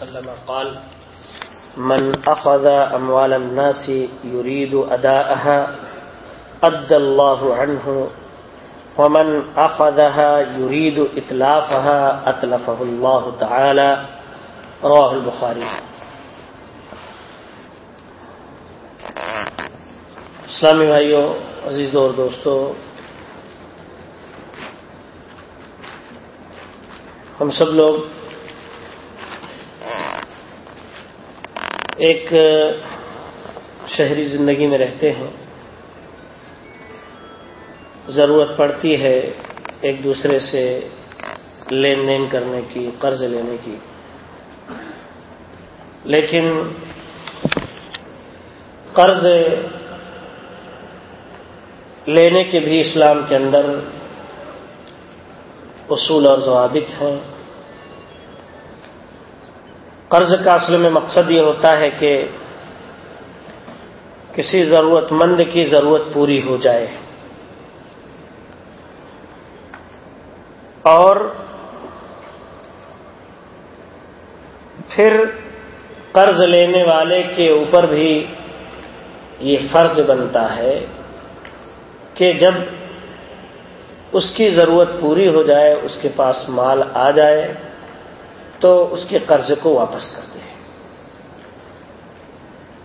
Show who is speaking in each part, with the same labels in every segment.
Speaker 1: وسلم قال، من أخذ أموال الناس يريد أداءها أدى الله عنه، ومن أخذها يريد إتلافها أتلفه الله تعالى. رواه البخاري. اسلامی بھائیوں عزیز اور دوستو، ہم سب لوگ ایک شہری زندگی میں رہتے ہیں۔ ضرورت پڑتی ہے ایک دوسرے سے لین دین کرنے کی، قرض لینے کی۔ لیکن قرض لینے کے بھی اسلام کے اندر اصول اور ضوابط ہیں۔ قرض کا اصل میں مقصد یہ ہوتا ہے کہ کسی ضرورت مند کی ضرورت پوری ہو جائے۔ اور پھر قرض لینے والے کے اوپر بھی یہ فرض بنتا ہے کہ جب اس کی ضرورت پوری ہو جائے، اس کے پاس مال آ جائے تو اس کے قرض کو واپس کر دے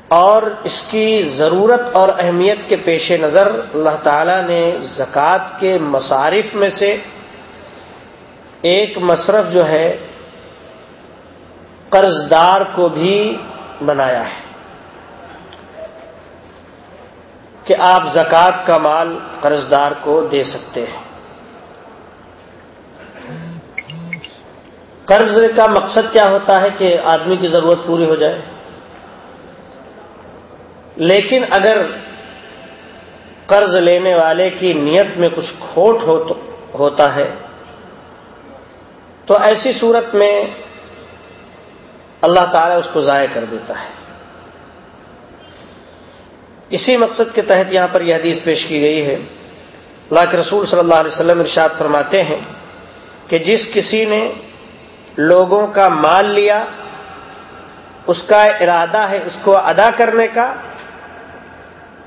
Speaker 1: اور اس کی ضرورت اور اہمیت کے پیش نظر اللہ تعالی نے زکوٰۃ کے مصارف میں سے ایک مصرف جو ہے قرض دار کو بھی بنایا ہے۔ کہ آپ زکوٰۃ کا مال قرض دار کو دے سکتے ہیں۔ قرض کا مقصد کیا ہوتا ہے کہ آدمی کی ضرورت پوری ہو جائے؟ لیکن اگر قرض لینے والے کی نیت میں کچھ کھوٹ ہو تو ہوتا ہے، تو ایسی صورت میں اللہ تعالیٰ اس کو ضائع کر دیتا ہے۔ اسی مقصد کے تحت یہاں پر یہ حدیث پیش کی گئی ہے۔ اللہ کے رسول صلی اللہ علیہ وسلم ارشاد فرماتے ہیں کہ جس کسی نے لوگوں کا مال لیا، اس کا ارادہ ہے اس کو ادا کرنے کا۔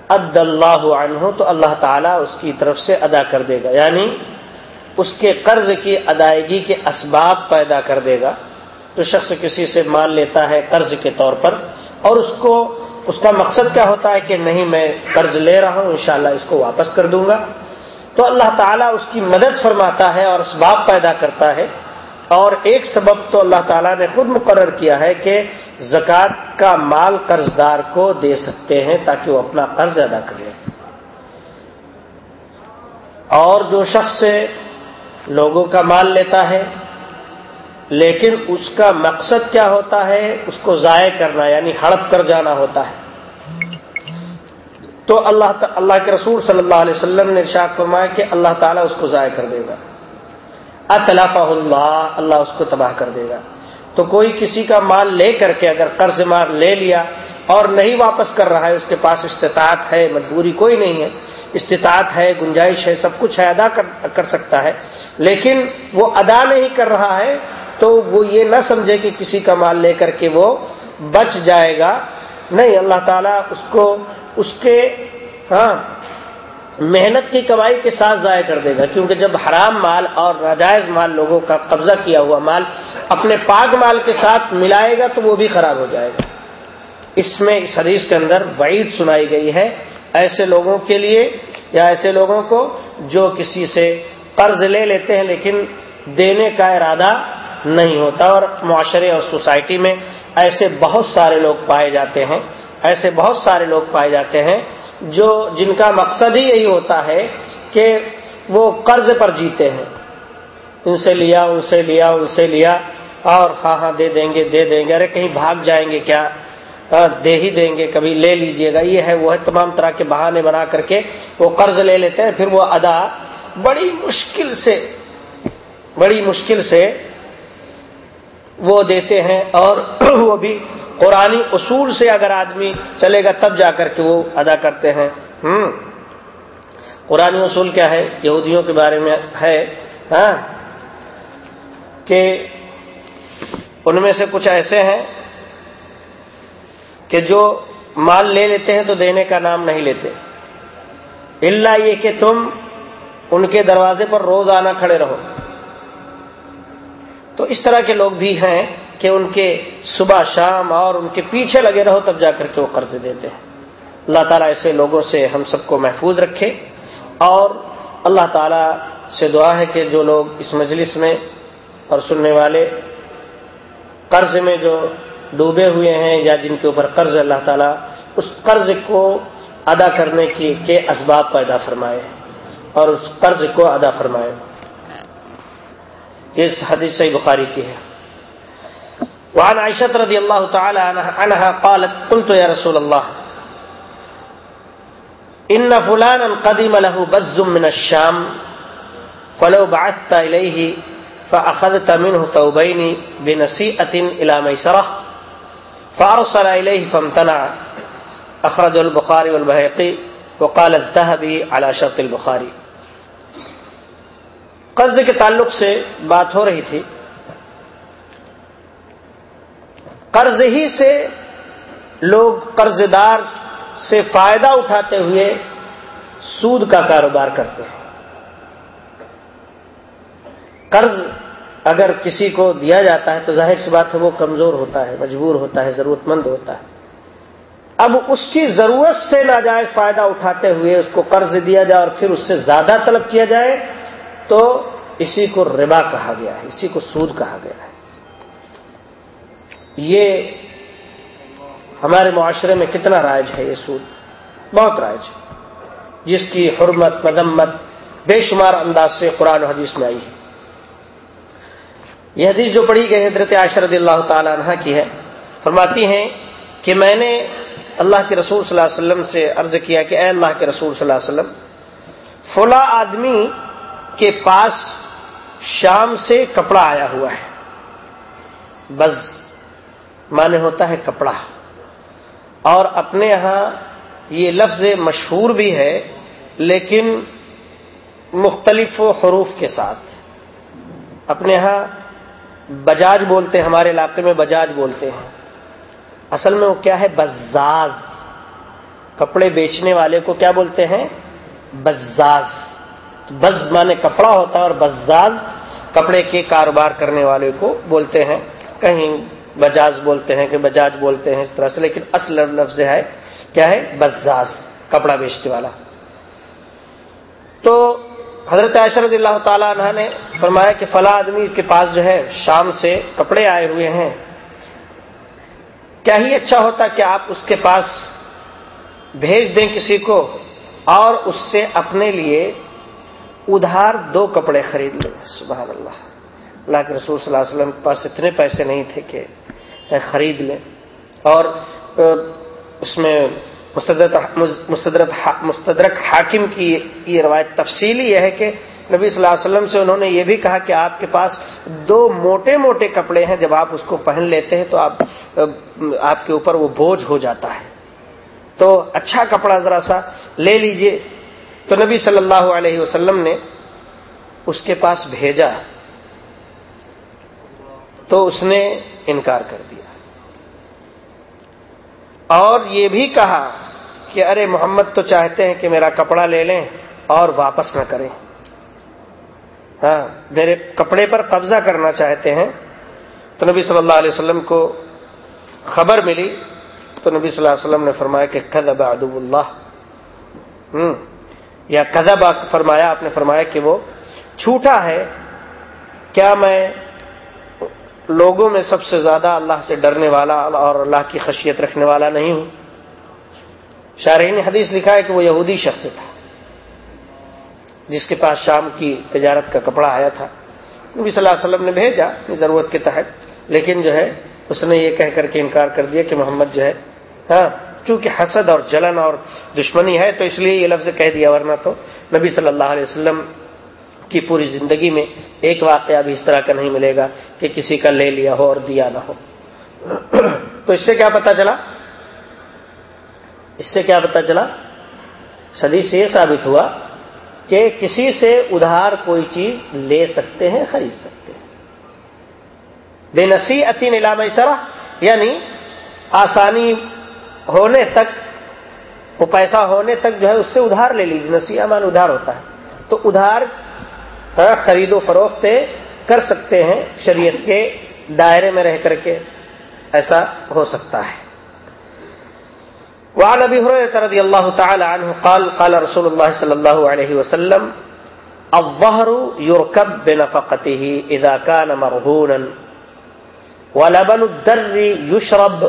Speaker 1: اد اللہ عنہ تو اللہ تعالیٰ اس کی طرف سے ادا کر دے گا یعنی اس کے قرض کی ادائیگی کے اسباب پیدا کر دے گا۔ تو شخص کسی سے مال لیتا ہے قرض کے طور پر، اور اس کو، اس کا مقصد کیا ہوتا ہے کہ نہیں، میں قرض لے رہا ہوں، انشاءاللہ اس کو واپس کر دوں گا۔ تو اللہ تعالیٰ اس کی مدد فرماتا ہے اور اسباب پیدا کرتا ہے۔ اور ایک سبب تو اللہ تعالیٰ نے خود مقرر کیا ہے کہ زکوٰۃ کا مال قرض دار کو دے سکتے ہیں تاکہ وہ اپنا قرض ادا کر لیں اور جو شخص لوگوں کا مال لیتا ہے، لیکن اس کا مقصد کیا ہوتا ہے؟ اس کو ضائع کرنا یعنی ہڑپ کر جانا ہوتا ہے۔ تو اللہ اللہ کے رسول صلی اللہ علیہ وسلم نے ارشاد فرمایا کہ اللہ تعالیٰ اس کو ضائع کر دے گا۔ اطلاف اللہ اللہ اس کو تباہ کر دے گا۔ تو کوئی کسی کا مال لے کر کے اگر قرض مار لے لیا اور نہیں واپس کر رہا ہے، اس کے پاس استطاعت ہے، مجبوری کوئی نہیں ہے۔ استطاعت ہے، گنجائش ہے، سب کچھ ہے، ادا کر سکتا ہے۔ لیکن وہ ادا نہیں کر رہا ہے، تو وہ یہ نہ سمجھے کہ کسی کا مال لے کر کے وہ بچ جائے گا۔ نہیں، اللہ تعالیٰ اس کو، اس کے ہاں محنت کی کمائی کے ساتھ ضائع کر دے گا، کیونکہ جب حرام مال اور ناجائز مال لوگوں کا قبضہ کیا ہوا مال اپنے پاک مال کے ساتھ ملائے گا تو وہ بھی خراب ہو جائے گا۔ اس میں اس حدیث کے اندر وعید سنائی گئی ہے۔ ایسے لوگوں کے لیے یا ایسے لوگوں کو جو کسی سے قرض لے لیتے ہیں لیکن دینے کا ارادہ نہیں ہوتا، اور معاشرے اور سوسائٹی میں ایسے بہت سارے لوگ پائے جاتے ہیں، ایسے بہت سارے لوگ پائے جاتے ہیں جو جن کا مقصد ہی یہی ہوتا ہے کہ وہ قرض پر جیتے ہیں۔ ان سے لیا، ان سے لیا، ان سے لیا اور ہاں ہاں دے دیں گے، دے دیں گے۔ ارے، کہیں بھاگ جائیں گے کیا؟ ہاں، دے ہی دیں گے۔ کبھی لے لیجیے گا۔ یہ ہے، وہ ہے تمام طرح کے بہانے بنا کر کے وہ قرض لے لیتے ہیں۔ پھر وہ ادا بڑی مشکل سے، بڑی مشکل سے وہ دیتے ہیں اور وہ بھی قرآن اصول سے اگر آدمی چلے گا تب جا کر کے وہ ادا کرتے ہیں۔ ہوں۔ قرآن اصول کیا ہے؟ یہودیوں کے بارے میں ہے۔ ہاں۔ کہ ان میں سے کچھ ایسے ہیں کہ جو مال لے لیتے ہیں تو دینے کا نام نہیں لیتے۔ اللہ یہ کہ تم ان کے دروازے پر روز آنا کھڑے رہو۔ تو اس طرح کے لوگ بھی ہیں۔ کہ ان کے صبح شام اور ان کے پیچھے لگے رہو تب جا کر کے وہ قرض دیتے ہیں۔ اللہ تعالیٰ ایسے لوگوں سے ہم سب کو محفوظ رکھے اور اللہ تعالیٰ سے دعا ہے کہ جو لوگ اس مجلس میں اور سننے والے قرض میں جو ڈوبے ہوئے ہیں یا جن کے اوپر قرض اللہ تعالیٰ اس قرض کو ادا کرنے کی کے اسباب پیدا فرمائے اور اس قرض کو ادا فرمائے۔ اس حدیث صحیح بخاری کی ہے۔ وعن عائشة رضي الله تعالى عنها قالت، قلت يا رسول الله، إن فلانا قدم له بز من الشام، فلو بعثت إليه فأخذت منه ثوبين بنسيئة إلى ميسرة، فأرسل إليه فامتنع. أخرج البخاري والبهيقي، وقال الذهبي على شرط البخاري. قرض کے تعلق سے بات ہو رہی تھی قرض ہی سے لوگ قرض دار سے فائدہ اٹھاتے ہوئے سود کا کاروبار کرتے ہیں۔ قرض اگر کسی کو دیا جاتا ہے تو ظاہر سی بات ہے وہ کمزور ہوتا ہے، مجبور ہوتا ہے ضرورت مند ہوتا ہے۔ اب اس کی ضرورت سے ناجائز فائدہ اٹھاتے ہوئے اس کو قرض دیا جائے اور پھر اس سے زیادہ طلب کیا جائے تو اسی کو ربا کہا گیا ہے، اسی کو سود کہا گیا ہے۔ یہ ہمارے معاشرے میں کتنا رائج ہے یہ سود؟ بہت رائج ہے۔ جس کی حرمت مدمت بے شمار انداز سے قرآن و حدیث میں آئی ہے۔ یہ حدیث جو پڑھی گئی حضرت رضی اللہ تعالی عنہ کی ہے، فرماتی ہیں کہ میں نے اللہ کے رسول صلی اللہ علیہ وسلم سے عرض کیا کہ اے اللہ کے رسول صلی اللہ علیہ وسلم فلا آدمی کے پاس شام سے کپڑا آیا ہوا ہے۔ بس مانے ہوتا ہے کپڑا۔ اور اپنے یہاں یہ لفظ مشہور بھی ہے، لیکن مختلف حروف کے ساتھ۔ اپنے یہاں بجاج بولتے ہیں، ہمارے علاقے میں بجاج بولتے ہیں۔ اصل میں وہ کیا ہے؟ بزاز۔ کپڑے بیچنے والے کو کیا بولتے ہیں؟ بزاز۔ بز مانے کپڑا ہوتا ہے اور بزاز کپڑے کے کاروبار کرنے والے کو بولتے ہیں۔ کہیں بجاج بولتے ہیں کہ بجاج بولتے ہیں اس طرح سے، لیکن اصل لفظ ہے، کیا ہے؟ بزاز، کپڑا بیچنے والا۔ تو حضرت عائشہ رضی اللہ تعالیٰ عنہ نے فرمایا کہ فلاں آدمی کے پاس جو ہے، شام سے کپڑے آئے ہوئے ہیں۔ کیا ہی اچھا ہوتا کہ آپ اس کے پاس بھیج دیں کسی کو اور اس سے اپنے لیے ادھار دو کپڑے خرید لیں۔ سبحان اللہ۔ اللہ کے رسول صلی اللہ علیہ وسلم کے پاس اتنے پیسے نہیں تھے کہ خرید لیں اور اس میں مستدرت مستدرک حاکم کی یہ روایت تفصیلی یہ ہے کہ نبی صلی اللہ علیہ وسلم سے انہوں نے یہ بھی کہا کہ آپ کے پاس دو موٹے موٹے کپڑے ہیں، جب آپ اس کو پہن لیتے ہیں تو آپ آپ کے اوپر وہ بوجھ ہو جاتا ہے۔ تو اچھا کپڑا ذرا سا لے لیجیے۔ تو نبی صلی اللہ علیہ وسلم نے اس کے پاس بھیجا۔ تو اس نے انکار کر دیا۔ اور یہ بھی کہا کہ ارے محمد تو چاہتے ہیں کہ میرا کپڑا لے لیں اور واپس نہ کریں۔ ہاں میرے کپڑے پر قبضہ کرنا چاہتے ہیں۔ تو نبی صلی اللہ علیہ وسلم کو خبر ملی۔ تو نبی صلی اللہ علیہ وسلم نے فرمایا کہ کدب ادب اللہ۔ ہوں یا کدب فرمایا، آپ نے فرمایا کہ وہ چھوٹا ہے۔ کیا میں لوگوں میں سب سے زیادہ اللہ سے ڈرنے والا اور اللہ کی خشیت رکھنے والا نہیں ہوں۔ شارحین نے حدیث لکھا ہے کہ وہ یہودی شخص تھا، جس کے پاس شام کی تجارت کا کپڑا آیا تھا۔ نبی صلی اللہ علیہ وسلم نے بھیجا اپنی ضرورت کے تحت، لیکن جو ہے، اس نے یہ کہہ کر کے انکار کر دیا کہ محمد جو ہے ہاں چونکہ حسد اور جلن اور دشمنی ہے، تو اس لیے یہ لفظ کہہ دیا، ورنہ تو نبی صلی اللہ علیہ وسلم کی پوری زندگی میں ایک واقعہ بھی اس طرح کا نہیں ملے گا کہ کسی کا لے لیا ہو اور دیا نہ ہو۔ تو اس سے کیا پتا چلا؟ اس سے کیا پتا چلا؟ صدی سے یہ ثابت ہوا کہ کسی سے ادھار کوئی چیز لے سکتے ہیں، خرید سکتے ہیں۔ بے نسی عطین علام سرا یعنی آسانی ہونے تک، وہ پیسہ ہونے تک جو ہے اس سے ادھار لے لیجیے نسی امان ادھار ہوتا ہے۔ تو ادھار ہاں، خرید و فروخت کر سکتے ہیں شریعت کے دائرے میں رہ کر کے، ایسا ہو سکتا ہے۔ وعن ابي هريره رضي الله تعالى عنه قال قال رسول الله صلى الله عليه وسلم الظهر يركب بنفقته اذا كان مرهونا ولبن الدر يشرب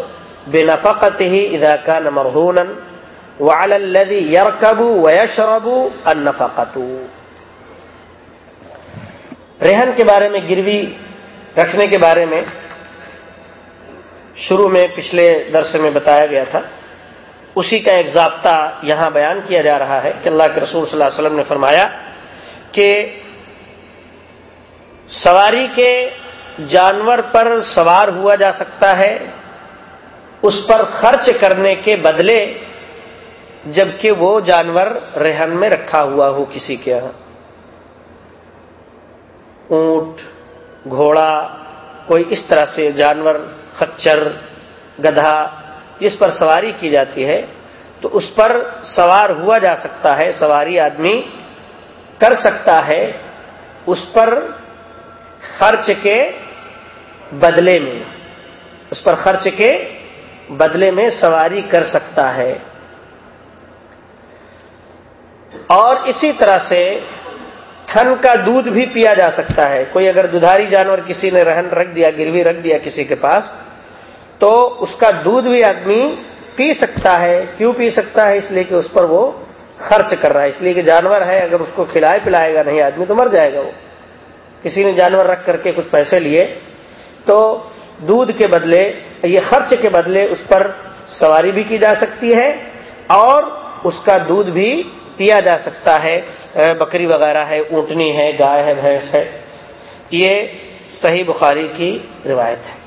Speaker 1: بنفقته اذا كان مرهونا وعلى الذي يركب ويشرب النفقه رہن کے بارے میں، گروی رکھنے کے بارے میں شروع میں پچھلے درس میں بتایا گیا تھا۔ اسی کا ایک ضابطہ یہاں بیان کیا جا رہا ہے کہ اللہ کے رسول صلی اللہ علیہ وسلم نے فرمایا کہ سواری کے جانور پر سوار ہوا جا سکتا ہے، اس پر خرچ کرنے کے بدلے جبکہ وہ جانور رہن میں رکھا ہوا ہو کسی کے یہاں۔ اونٹ، گھوڑا، کوئی اس طرح سے جانور، خچر، گدھا، جس پر سواری کی جاتی ہے، تو اس پر سوار ہوا جا سکتا ہے، سواری آدمی کر سکتا ہے اس پر خرچ کے بدلے میں، اس پر خرچ کے بدلے میں سواری کر سکتا ہے۔ اور اسی طرح سے تھن کا دودھ بھی پیا جا سکتا ہے۔ کوئی اگر دودھاری جانور کسی نے رہن رکھ دیا، گروی رکھ دیا کسی کے پاس، تو اس کا دودھ بھی آدمی پی سکتا ہے۔ کیوں پی سکتا ہے؟ اس لیے کہ اس پر وہ خرچ کر رہا ہے۔ اس لیے کہ جانور ہے، اگر اس کو کھلائے پلائے گا نہیں، آدمی تو مر جائے گا وہ۔ کسی نے جانور رکھ کر کے کچھ پیسے لیے، تو دودھ کے بدلے، یہ خرچ کے بدلے اس پر سواری بھی کی جا سکتی ہے اور اس کا دودھ بھی پیا جا سکتا ہے؟ بکری وغیرہ ہے، اونٹنی ہے، گائے ہے، بھینس ہے۔ یہ صحیح بخاری کی روایت ہے۔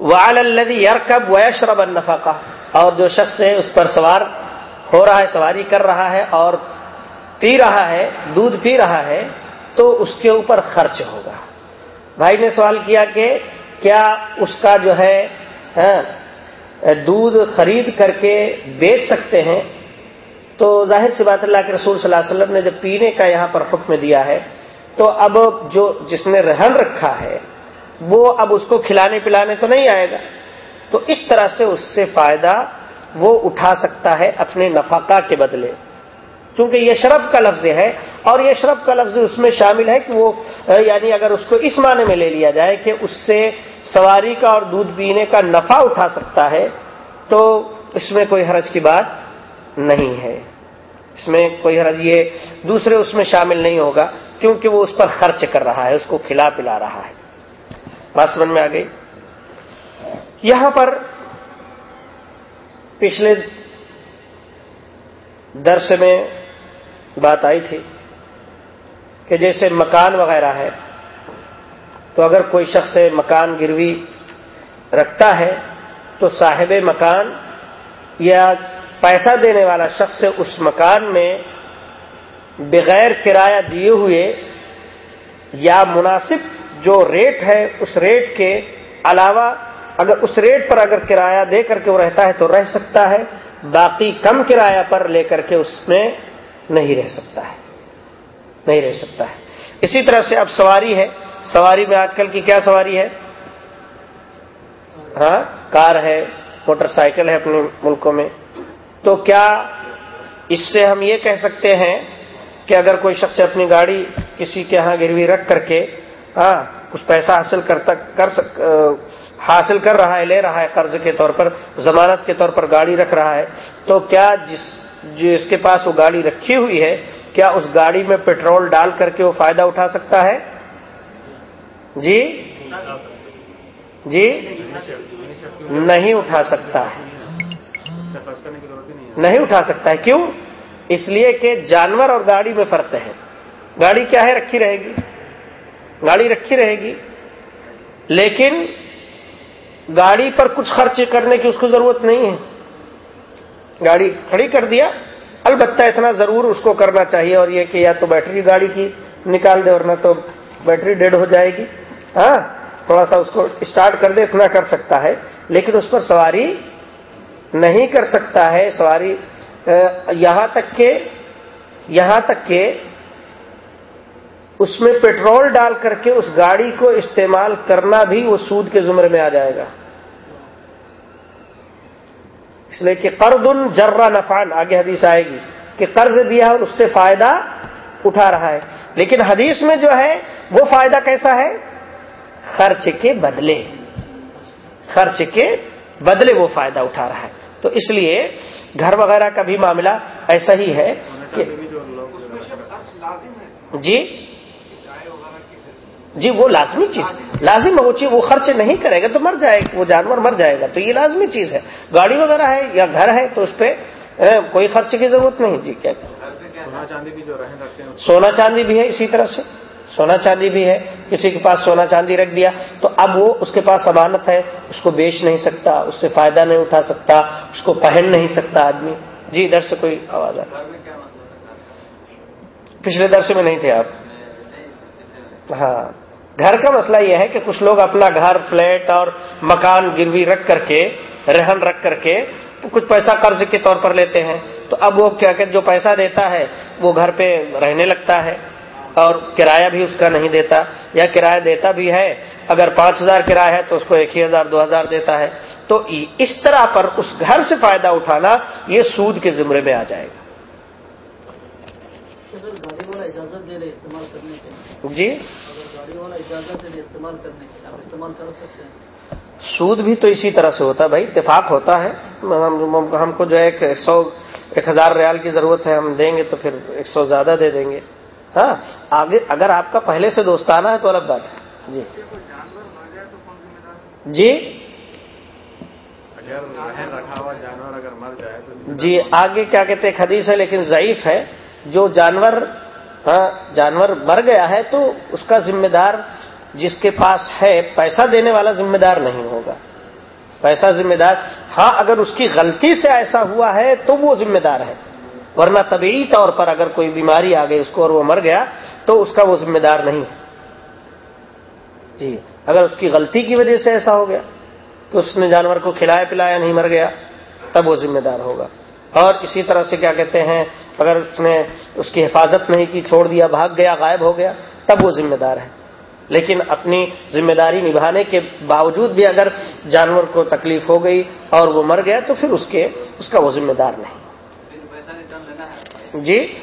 Speaker 1: وال الدی یرکب ویشرب اور جو شخص ہے، اس پر سوار ہو رہا ہے، سواری کر رہا ہے اور پی رہا ہے، دودھ پی رہا ہے، تو اس کے اوپر خرچ ہوگا۔ بھائی نے سوال کیا کہ کیا اس کا جو ہے ہاں، دودھ خرید کر کے بیچ سکتے ہیں، تو ظاہر سی بات اللہ کے رسول صلی اللہ علیہ وسلم نے جب پینے کا یہاں پر حکم دیا ہے، تو اب جو جس نے رہن رکھا ہے، وہ اب اس کو کھلانے پلانے تو نہیں آئے گا۔ تو اس طرح سے اس سے فائدہ وہ اٹھا سکتا ہے اپنے نفقہ کے بدلے۔ چونکہ یہ شرب کا لفظ ہے، اور یہ شرب کا لفظ اس میں شامل ہے کہ وہ یعنی اگر اس کو اس معنی میں لے لیا جائے کہ اس سے سواری کا اور دودھ پینے کا نفع اٹھا سکتا ہے، تو اس میں کوئی حرج کی بات نہیں ہے۔ اس میں کوئی حرج، یہ دوسرے اس میں شامل نہیں ہوگا، کیونکہ وہ اس پر خرچ کر رہا ہے، اس کو کھلا پلا رہا ہے۔ بات سمجھ میں آ گئی؟ یہاں پر پچھلے درس میں بات آئی تھی کہ جیسے مکان وغیرہ ہے تو اگر کوئی شخص مکان گروی رکھتا ہے تو صاحب مکان یا پیسہ دینے والا شخص اس مکان میں بغیر کرایہ دیے ہوئے یا مناسب جو ریٹ ہے اس ریٹ کے علاوہ اگر اس ریٹ پر اگر کرایہ دے کر کے وہ رہتا ہے تو رہ سکتا ہے، باقی کم کرایہ پر لے کر کے اس میں نہیں رہ سکتا ہے، نہیں رہ سکتا ہے۔ اسی طرح سے اب سواری ہے۔ سواری میں آج کل کی کیا سواری ہے؟ ہاں؟ کار ہے، موٹر سائیکل ہے اپنے ملکوں میں۔ تو کیا اس سے ہم یہ کہہ سکتے ہیں کہ اگر کوئی شخص اپنی گاڑی کسی کے ہاں گروی رکھ کر کے ہاں کچھ پیسہ حاصل کرتا، کر سک حاصل کر رہا ہے، لے رہا ہے قرض کے طور پر، ضمانت کے طور پر گاڑی رکھ رہا ہے، تو کیا جس جس کے پاس وہ گاڑی رکھی ہوئی ہے، کیا اس گاڑی میں پیٹرول ڈال کر کے وہ فائدہ اٹھا سکتا ہے؟ جی؟ جی؟ نہیں اٹھا سکتا۔ ہے نہیں اٹھا سکتا ہے۔ کیوں؟ اس لیے کہ جانور اور گاڑی میں فرق ہے۔ گاڑی کیا ہے؟ رکھی رہے گی۔ گاڑی رکھی رہے گی۔ لیکن گاڑی پر کچھ خرچ کرنے کی اس کو ضرورت نہیں ہے۔ گاڑی کھڑی کر دیا۔ البتہ اتنا ضرور اس کو کرنا چاہیے اور یہ کہ یا تو بیٹری گاڑی کی نکال دے اور نہ تو بیٹری ڈیڈ ہو جائے گی۔ ہاں تھوڑا سا اس کو اسٹارٹ کر دے اتنا کر سکتا ہے، لیکن اس پر سواری نہیں کر سکتا ہے، سواری یہاں تک کہ، یہاں تک کہ اس میں پیٹرول ڈال کر کے اس گاڑی کو استعمال کرنا بھی وہ سود کے زمرے میں آ جائے گا۔ اس لیے کہ قرض ان جرا نفان آگے حدیث آئے گی کہ قرض دیا اور اس سے فائدہ اٹھا رہا ہے۔ لیکن حدیث میں جو ہے، وہ فائدہ کیسا ہے؟ خرچ کے بدلے۔ خرچ کے بدلے وہ فائدہ اٹھا رہا ہے۔ تو اس لیے گھر وغیرہ کا بھی معاملہ ایسا ہی ہے کہ جی؟ جی وہ لازمی چیز لازم وہ چیز وہ خرچ نہیں کرے گا تو مر جائے گا وہ جانور مر جائے گا۔ تو یہ لازمی چیز ہے۔ گاڑی وغیرہ ہے یا گھر ہے تو اس پہ کوئی خرچ کی ضرورت نہیں۔ جی کیا؟ سونا چاندی بھی جو سونا چاندی بھی ہے اسی طرح سے۔ سونا چاندی بھی ہے، کسی کے پاس سونا چاندی رکھ دیا، تو اب وہ اس کے پاس امانت ہے، اس کو بیچ نہیں سکتا، اس سے فائدہ نہیں اٹھا سکتا، اس کو پہن نہیں سکتا آدمی۔ جی ادھر سے کوئی آواز آ پچھلے درس میں نہیں تھے آپ؟ ہاں۔ گھر کا مسئلہ یہ ہے کہ کچھ لوگ اپنا گھر، فلیٹ اور مکان، گروی رکھ کر کے، رہن رکھ کر کے کچھ پیسہ قرض کے طور پر لیتے ہیں۔ تو اب وہ کیا کہ جو پیسہ دیتا ہے، وہ گھر پہ رہنے لگتا ہے۔ اور کرایہ بھی اس کا نہیں دیتا یا کرایہ دیتا بھی ہے اگر پانچ ہزار کرایہ ہے تو اس کو ایک ہی ہزار دو ہزار دیتا ہے۔ تو اس طرح پر اس گھر سے فائدہ اٹھانا یہ سود کے زمرے میں آ جائے گا۔ جی؟ سود بھی تو اسی طرح سے ہوتا ہے بھائی اتفاق ہوتا ہے۔ ہم کو جو ہے ایک سو ایک ہزار ریال کی ضرورت ہے ہم دیں گے تو پھر ایک سو زیادہ دے دیں گے۔ ہاں آگے اگر آپ کا پہلے سے دوستانہ ہے تو الگ بات ہے۔ جی۔ جی؟ جی آگے کیا کہتے ہیں؟ حدیث ہے لیکن ضعیف ہے۔ جو جانور ہاں جانور مر گیا ہے تو اس کا ذمہ دار جس کے پاس ہے، پیسہ دینے والا ذمہ دار نہیں ہوگا۔ پیسہ ذمہ دار ہاں اگر اس کی غلطی سے ایسا ہوا ہے تو وہ ذمہ دار ہے۔ ورنہ طبیعی طور پر اگر کوئی بیماری آ گئی اس کو اور وہ مر گیا تو اس کا وہ ذمہ دار نہیں ہے۔ جی اگر اس کی غلطی کی وجہ سے ایسا ہو گیا کہ اس نے جانور کو کھلایا پلایا نہیں، مر گیا، تب وہ ذمہ دار ہوگا۔ اور اسی طرح سے کیا کہتے ہیں، اگر اس نے اس کی حفاظت نہیں کی، چھوڑ دیا، بھاگ گیا، غائب ہو گیا، تب وہ ذمہ دار ہے۔ لیکن اپنی ذمہ داری نبھانے کے باوجود بھی اگر جانور کو تکلیف ہو گئی اور وہ مر گیا تو پھر اس کے، اس کا وہ ذمہ دار نہیں۔ جی؟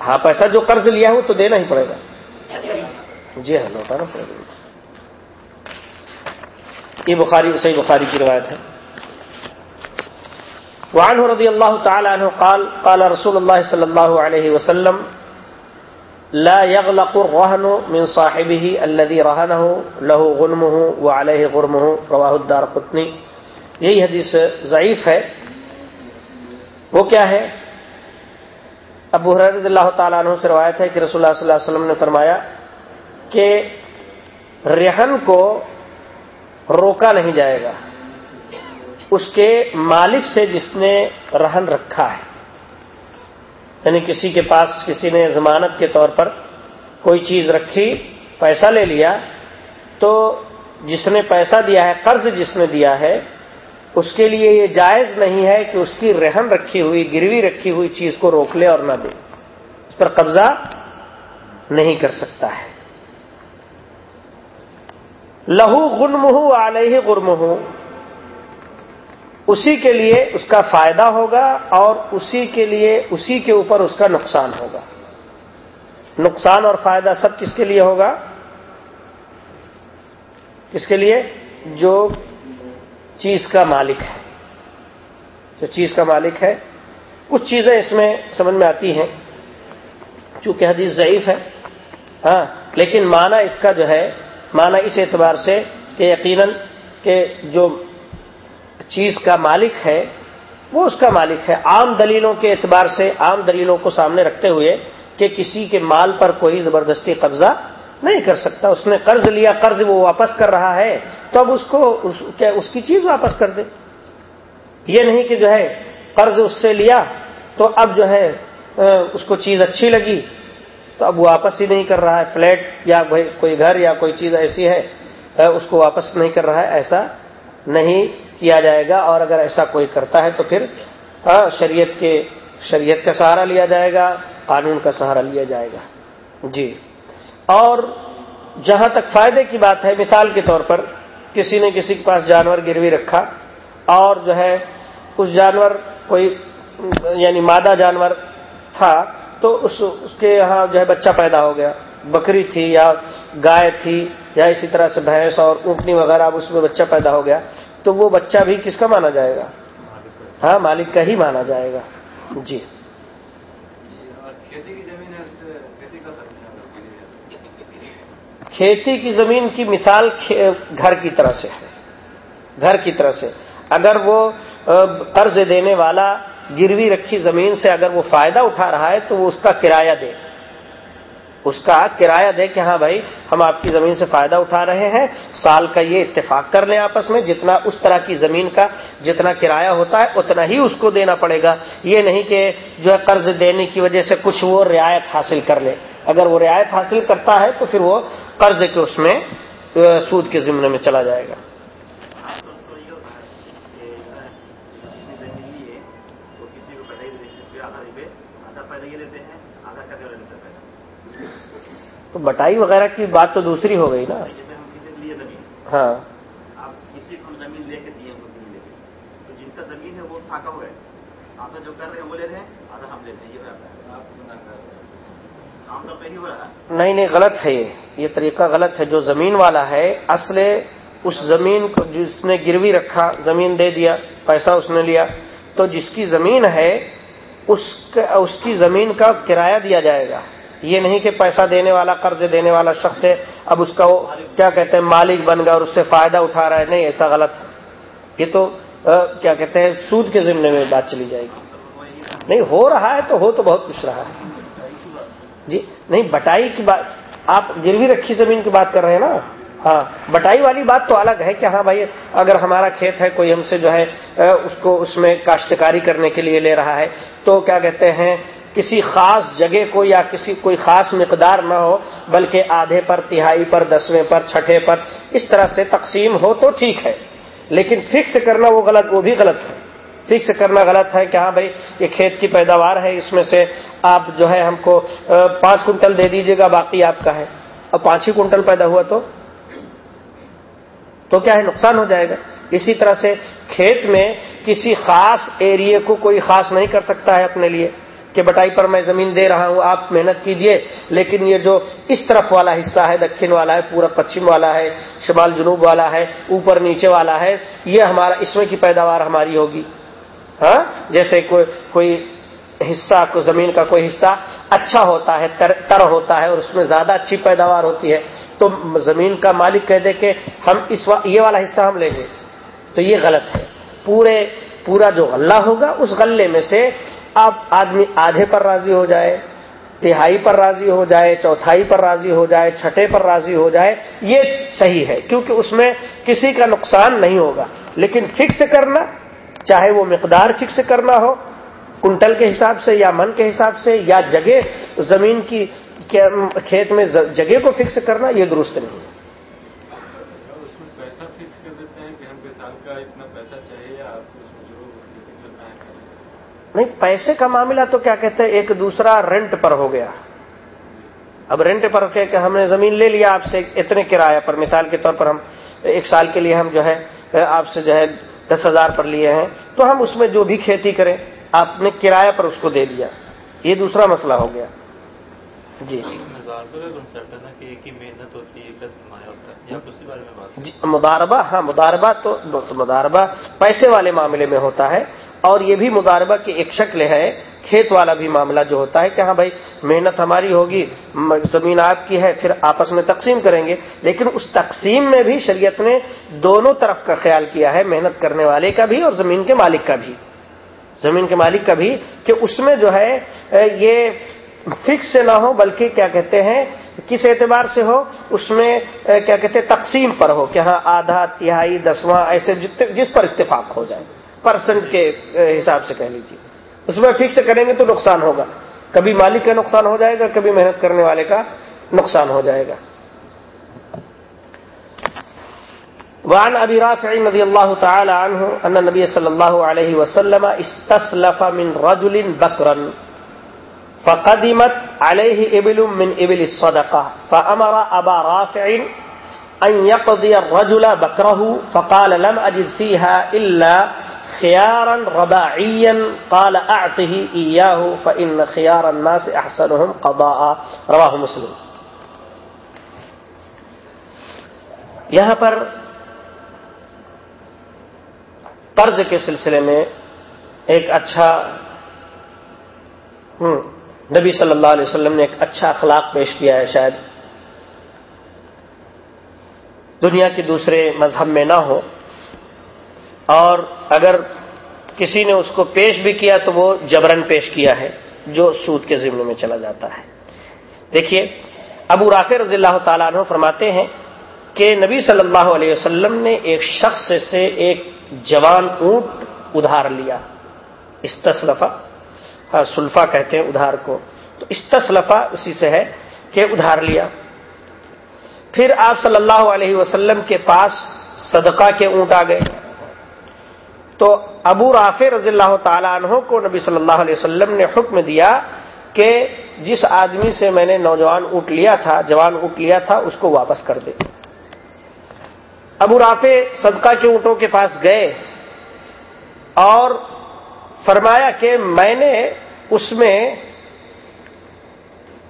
Speaker 1: ہاں پیسہ جو قرض لیا ہے وہ تو دینا ہی پڑے گا۔ جی ہاں لوٹانا پڑے گا۔ یہ بخاری، صحیح بخاری کی روایت ہے۔ وعنه رضی اللہ تعالی عنہ قال قال رسول اللہ صلی اللہ علیہ وسلم، لا يغلق الرهن من صاحبه الذي رهنه له غنمه وعليه غرمه رواه الدار قطنی۔ یہی حدیث ضعیف ہے۔ وہ کیا ہے؟ ابو رضی اللہ تعالیٰ عنہ سے روایت ہے کہ رسول اللہ صلی اللہ علیہ وسلم نے فرمایا کہ رہن کو روکا نہیں جائے گا۔ اس کے مالک سے جس نے رہن رکھا ہے۔ یعنی کسی کے پاس کسی نے ضمانت کے طور پر کوئی چیز رکھی، پیسہ لے لیا تو جس نے پیسہ دیا ہے، قرض جس نے دیا ہے اس کے لیے یہ جائز نہیں ہے کہ اس کی رہن رکھی ہوئی، گروی رکھی ہوئی چیز کو روک لے اور نہ دے۔ اس پر قبضہ نہیں کر سکتا ہے۔ لہو غنم علیہ غرم اسی کے لیے اس کا فائدہ ہوگا اور اسی کے لیے، اسی کے اوپر اس کا نقصان ہوگا۔ نقصان اور فائدہ سب کس کے لیے ہوگا؟ کس کے لیے؟ جو چیز کا مالک ہے۔ جو چیز کا مالک ہے، کچھ چیزیں اس میں سمجھ میں آتی ہیں۔ چونکہ حدیث ضعیف ہے ہاں لیکن معنی اس کا جو ہے، معنی اس اعتبار سے کہ یقیناً کہ جو چیز کا مالک ہے، وہ اس کا مالک ہے۔ عام دلیلوں کے اعتبار سے، عام دلیلوں کو سامنے رکھتے ہوئے کہ کسی کے مال پر کوئی زبردستی قبضہ نہیں کر سکتا۔ اس نے قرض لیا قرض وہ واپس کر رہا ہے۔ تو اب اس کو اس, کیا اس کی چیز واپس کر دے۔ یہ نہیں کہ جو ہے قرض اس سے لیا تو اب جو ہے اس کو چیز اچھی لگی۔ تو اب واپس ہی نہیں کر رہا ہے فلیٹ یا کوئی گھر یا کوئی چیز ایسی ہے اس کو واپس نہیں کر رہا ہے۔ ایسا نہیں کیا جائے گا۔ اور اگر ایسا کوئی کرتا ہے تو پھر شریعت کے شریعت کا سہارا لیا جائے گا قانون کا سہارا لیا جائے گا۔ جی۔ اور جہاں تک فائدے کی بات ہے، مثال کے طور پر کسی نے کسی کے پاس جانور گروی رکھا اور جو ہے اس جانور کوئی یعنی مادہ جانور تھا تو اس اس کے یہاں جو ہے بچہ پیدا ہو گیا۔ بکری تھی یا گائے تھی یا اسی طرح سے بھینس اور اونٹنی وغیرہ اب اس میں بچہ پیدا ہو گیا، تو وہ بچہ بھی کس کا مانا جائے گا؟ ہاں مالک کا ہی مانا جائے گا۔ جی۔ کھیتی کی زمین کی مثال گھر کی طرح سے ہے۔ گھر کی طرح سے۔ اگر وہ قرض دینے والا گروی رکھی زمین سے اگر وہ فائدہ اٹھا رہا ہے تو وہ اس کا کرایہ دے۔ اس کا کرایہ دے کہ ہاں بھائی، ہم آپ کی زمین سے فائدہ اٹھا رہے ہیں۔ سال کا یہ اتفاق کر لیں آپس میں۔ جتنا اس طرح کی زمین کا جتنا کرایہ ہوتا ہے، اتنا ہی اس کو دینا پڑے گا۔ یہ نہیں کہ جو ہے قرض دینے کی وجہ سے کچھ وہ رعایت حاصل کر لے۔ اگر وہ رعایت حاصل کرتا ہے تو پھر وہ قرض کے اس میں سود کے ضمن میں چلا جائے گا۔ تو بٹائی وغیرہ کی بات تو دوسری ہو گئی نا۔ ہاں۔ کسی کو زمین لے کے دیے تو جن کا زمین ہے وہ ہوا ہے جو کر رہے ہیں وہ لے رہے ہیں، آدھا ہم لیتے ہیں نہیں نہیں، غلط ہے یہ۔ یہ طریقہ غلط ہے۔ جو زمین والا ہے، اصل اس زمین کو جس نے گروی رکھا، زمین دے دیا، پیسہ اس نے لیا، تو جس کی زمین ہے، اس کی زمین کا کرایہ دیا جائے گا۔ یہ نہیں کہ پیسہ دینے والا قرض دینے والا شخص ہے، اب اس کا وہ کیا کہتے ہیں، مالک بن گیا اور اس سے فائدہ اٹھا رہا ہے۔ نہیں، ایسا غلط ہے۔ یہ تو کیا کہتے ہیں، سود کے ذمے میں بات چلی جائے گی۔ نہیں، ہو رہا ہے تو ہو تو بہت کچھ رہا ہے۔ جی نہیں، بٹائی کی بات، آپ گروی رکھی زمین کی بات کر رہے ہیں نا؟ ہاں بٹائی والی بات تو الگ ہے کہ ہاں بھائی، اگر ہمارا کھیت ہے، کوئی ہم سے جو ہے اس کو اس میں کاشتکاری کرنے کے لیے لے رہا ہے، تو کیا کہتے ہیں، کسی خاص جگہ کو یا کسی، کوئی خاص مقدار نہ ہو، بلکہ آدھے پر، تہائی پر، دسویں پر، چھٹے پر، اس طرح سے تقسیم ہو تو ٹھیک ہے، لیکن فکس کرنا وہ غلط، وہ بھی غلط ہے۔ فکس کرنا غلط ہے کہ ہاں بھائی، یہ کھیت کی پیداوار ہے، اس میں سے آپ جو ہے ہم کو پانچ کنٹل دے دیجیے گا، باقی آپ کا ہے۔ اب پانچ ہی کنٹل پیدا ہوا تو؟ تو کیا ہے؟ نقصان ہو جائے گا۔ اسی طرح سے کھیت میں کسی خاص ایریے کو کوئی خاص نہیں کر سکتا ہے اپنے لیے کہ بٹائی پر میں زمین دے رہا ہوں، آپ محنت کیجیے۔ لیکن یہ جو اس طرف والا حصہ ہے دکن والا ہے، پورا پچھم والا ہے، شمال جنوب والا ہے، اوپر نیچے والا ہے، یہ ہمارا، اس میں کی پیداوار ہماری ہوگی۔ ہاں؟ جیسے کوئی کوئی حصہ کو زمین کا کوئی حصہ اچھا ہوتا ہے، تر ہوتا ہے اور اس میں زیادہ اچھی پیداوار ہوتی ہے، تو زمین کا مالک کہہ دے کہ ہم اس یہ والا حصہ ہم لیں گے۔ تو یہ غلط ہے۔ پورے پورا جو غلہ ہوگا، اس غلے میں سے اب آدمی آدھے پر راضی ہو جائے، تہائی پر راضی ہو جائے، چوتھائی پر راضی ہو جائے، چھٹے پر راضی ہو جائے، یہ صحیح ہے، کیونکہ اس میں کسی کا نقصان نہیں ہوگا۔ لیکن فکس کرنا چاہے وہ مقدار فکس کرنا ہو کنٹل کے حساب سے یا من کے حساب سے یا جگہ زمین کی کھیت میں جگہ کو فکس کرنا یہ درست نہیں ہے۔ نہیں پیسے کا معاملہ تو کیا کہتے ہیں ایک دوسرا رینٹ پر ہو گیا۔ اب رینٹ پر کہ ہم نے زمین لے لیا آپ سے اتنے کرایہ پر مثال کے طور پر ہم ایک سال کے لیے ہم جو ہے آپ سے جو ہے دس ہزار پر لیے ہیں، تو ہم اس میں جو بھی کھیتی کریں، آپ نے کرایہ پر اس کو دے دیا۔ یہ دوسرا مسئلہ ہو گیا۔ جی۔, جی، مداربہ ہاں مداربہ تو مداربہ، پیسے والے معاملے میں ہوتا ہے۔ اور یہ بھی مداربہ کی ایک شکل ہے، کھیت والا بھی معاملہ جو ہوتا ہے کہ ہاں بھائی، محنت ہماری ہوگی زمین آپ کی ہے، پھر آپس میں تقسیم کریں گے۔ لیکن اس تقسیم میں بھی شریعت نے دونوں طرف کا خیال کیا ہے، محنت کرنے والے کا بھی اور زمین کے مالک کا بھی۔ زمین کے مالک کا بھی کہ اس میں جو ہے یہ فکس سے نہ ہو، بلکہ کیا کہتے ہیں، کس اعتبار سے ہو، اس میں کیا کہتے ہیں، تقسیم پر ہو کہ ہاں آدھا، تہائی، دسواں، ایسے جس پر اتفاق ہو جائے۔ پرسنٹ کے eh, حساب سے کہہ لیجیے۔ اس میں فکس کریں گے تو نقصان ہوگا۔ کبھی مالک کا نقصان ہو جائے گا، کبھی محنت کرنے والے کا نقصان ہو جائے گا۔ وعن ابي رافع رضي الله تعالى عنه ان النبي صلى الله عليه وسلم استسلف من رجل بكرا فقدمت عليه ابل من ابل الصدقه فامر ابا رافع ان يقضي الرجل بكره فقال لم اجد فيها الا خيارا رباعيا قال اعطه اياه فان خيار الناس احسنهم قضاء. رواه مسلم. یہاں پر قرض کے سلسلے میں ایک اچھا نبی صلی اللہ علیہ وسلم نے ایک اچھا اخلاق پیش کیا ہے شاید۔ دنیا کے دوسرے مذہب میں نہ ہو اور اگر کسی نے اس کو پیش بھی کیا تو وہ جبرن پیش کیا ہے، جو سود کے ذمے میں چلا جاتا ہے۔ دیکھیے، ابو رافع رضی اللہ تعالیٰ عنہ فرماتے ہیں کہ نبی صلی اللہ علیہ وسلم نے ایک شخص سے ایک جوان اونٹ ادھار لیا۔ استسلفا ہاں سلفا کہتے ہیں ادھار کو۔ تو استسلفا اسی سے ہے کہ ادھار لیا۔ پھر آپ صلی اللہ علیہ وسلم کے پاس صدقہ کے اونٹ آ گئے۔ تو ابو رافع رضی اللہ تعالیٰ عنہ کو نبی صلی اللہ علیہ وسلم نے حکم دیا کہ جس آدمی سے میں نے نوجوان اونٹ لیا تھا، جوان اونٹ لیا تھا، اس کو واپس کر دے۔ ابو رافع صدقہ کے اونٹوں کے پاس گئے اور فرمایا کہ میں نے اس میں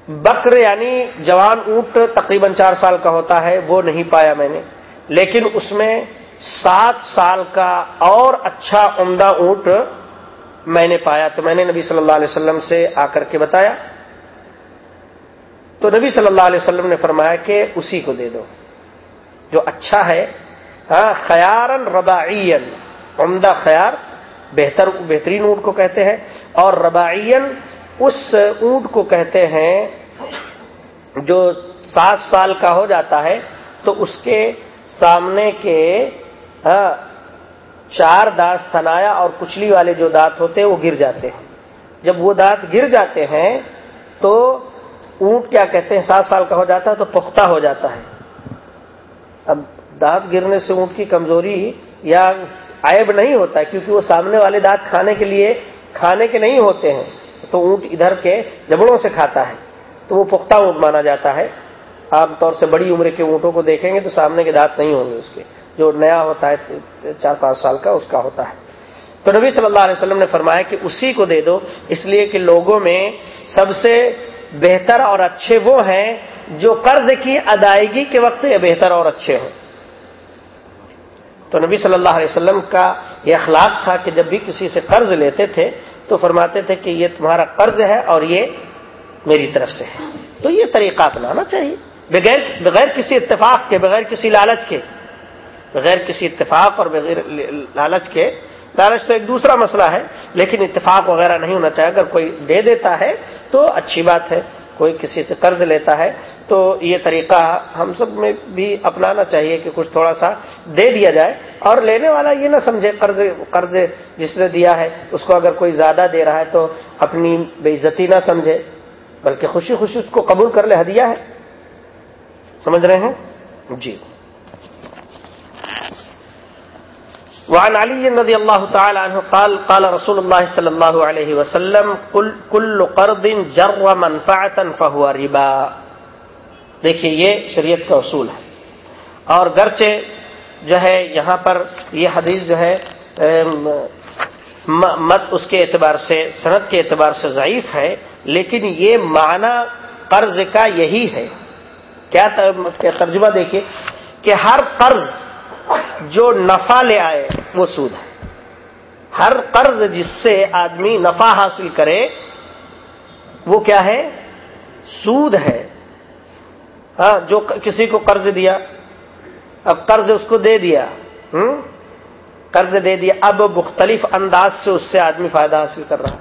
Speaker 1: بکر یعنی جوان اونٹ تقریباً چار سال کا ہوتا ہے، وہ نہیں پایا میں نے۔ لیکن اس میں سات سال کا اور اچھا عمدہ اونٹ میں نے پایا تو میں نے نبی صلی اللہ علیہ وسلم سے آ کر کے بتایا۔ تو نبی صلی اللہ علیہ وسلم نے فرمایا کہ اسی کو دے دو۔ جو اچھا ہے ہاں خیارن رباعین۔ عمدہ خیار، بہتر، بہترین اونٹ کو کہتے ہیں۔ اور رباعین اس اونٹ کو کہتے ہیں جو سات سال کا ہو جاتا ہے تو اس کے سامنے کے ہاں، چار دانت تنایا اور کچلی والے جو دانت ہوتے ہیں وہ گر جاتے ہیں۔ جب وہ دانت گر جاتے ہیں تو اونٹ کیا کہتے ہیں؟ سات سال کا ہو جاتا ہے تو پختہ ہو جاتا ہے۔ اب دانت گرنے سے اونٹ کی کمزوری یا عیب نہیں ہوتا ہے کیونکہ وہ سامنے والے دانت کھانے کے لیے کھانے کے نہیں ہوتے ہیں۔ تو اونٹ ادھر کے جبڑوں سے کھاتا ہے۔ تو وہ پختہ اونٹ مانا جاتا ہے۔ عام طور سے بڑی عمر کے اونٹوں کو دیکھیں گے تو سامنے کے دانت نہیں ہوں گے اس کے۔ جو نیا ہوتا ہے، چار پانچ سال کا، اس کا ہوتا ہے۔ تو نبی صلی اللہ علیہ وسلم نے فرمایا کہ اسی کو دے دو، اس لیے کہ لوگوں میں سب سے بہتر اور اچھے وہ ہیں جو قرض کی ادائیگی کے وقت یہ بہتر اور اچھے ہوں۔ تو نبی صلی اللہ علیہ وسلم کا یہ اخلاق تھا کہ جب بھی کسی سے قرض لیتے تھے تو فرماتے تھے کہ یہ تمہارا قرض ہے اور یہ میری طرف سے ہے۔ تو یہ طریقہ اپنانا چاہیے۔ بغیر بغیر کسی اتفاق کے، بغیر کسی لالچ کے۔ بغیر کسی اتفاق اور بغیر لالچ کے، لالچ تو ایک دوسرا مسئلہ ہے، لیکن اتفاق وغیرہ نہیں ہونا چاہیے۔ اگر کوئی دے دیتا ہے تو اچھی بات ہے، کوئی کسی سے قرض لیتا ہے۔ تو یہ طریقہ ہم سب میں بھی اپنانا چاہیے کہ کچھ تھوڑا سا دے دیا جائے۔ اور لینے والا یہ نہ سمجھے قرض قرض جس نے دیا ہے، اس کو اگر کوئی زیادہ دے رہا ہے تو اپنی بے عزتی نہ سمجھے، بلکہ خوشی خوشی اس کو قبول کر لے، ہدیہ ہے۔ سمجھ رہے ہیں؟ جی۔ وعن علي رضي الله تعالى عنه قال قال رسول الله صلى الله عليه وسلم كل قرض جر منفعه فهو ربا. دیکھیے، یہ شریعت کا اصول ہے۔ اور گرچہ جو ہے یہاں پر یہ حدیث جو ہے مت اس کے اعتبار سے صنعت کے اعتبار سے ضعیف ہے، لیکن یہ معنی قرض کا یہی ہے۔ کیا ترجمہ دیکھیے کہ ہر قرض جو نفع لے آئے، وہ سود ہے۔ ہر قرض جس سے آدمی نفع حاصل کرے، وہ کیا ہے؟ سود ہے۔ ہاں جو کسی کو قرض دیا، اب قرض اس کو دے دیا، ہوں؟ قرض دے دیا۔ اب مختلف انداز سے اس سے آدمی فائدہ حاصل کر رہا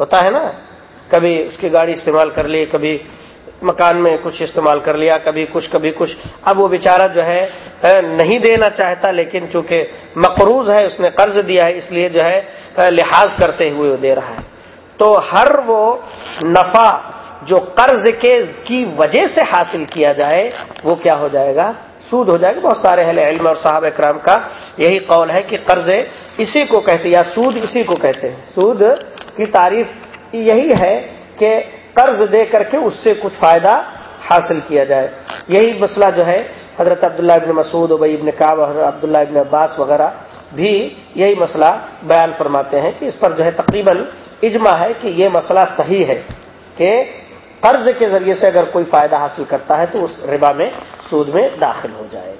Speaker 1: ہوتا ہے نا؟ کبھی اس کی گاڑی استعمال کر لی، کبھی مکان میں کچھ استعمال کر لیا، کبھی کچھ کبھی کچھ۔ اب وہ بیچارہ جو ہے نہیں دینا چاہتا، لیکن چونکہ مقروض ہے، اس نے قرض دیا ہے، اس لیے جو ہے لحاظ کرتے ہوئے وہ دے رہا ہے۔ تو ہر وہ نفع جو قرض کے، کی وجہ سے حاصل کیا جائے، وہ کیا ہو جائے گا؟ سود ہو جائے گا۔ بہت سارے اہل علم اور صاحب اکرام کا یہی قول ہے کہ قرض اسی کو کہتے یا سود اسی کو کہتے ہیں۔ سود کی تعریف یہی ہے کہ قرض دے کر کے اس سے کچھ فائدہ حاصل کیا جائے۔ یہی مسئلہ جو ہے، حضرت عبداللہ ابن مسعود ابئی ابن کاب حضرت عبداللہ ابن عباس وغیرہ بھی یہی مسئلہ بیان فرماتے ہیں کہ اس پر جو ہے تقریباً اجماع ہے کہ یہ مسئلہ صحیح ہے کہ قرض کے ذریعے سے اگر کوئی فائدہ حاصل کرتا ہے تو اس ربا میں سود میں داخل ہو جائے۔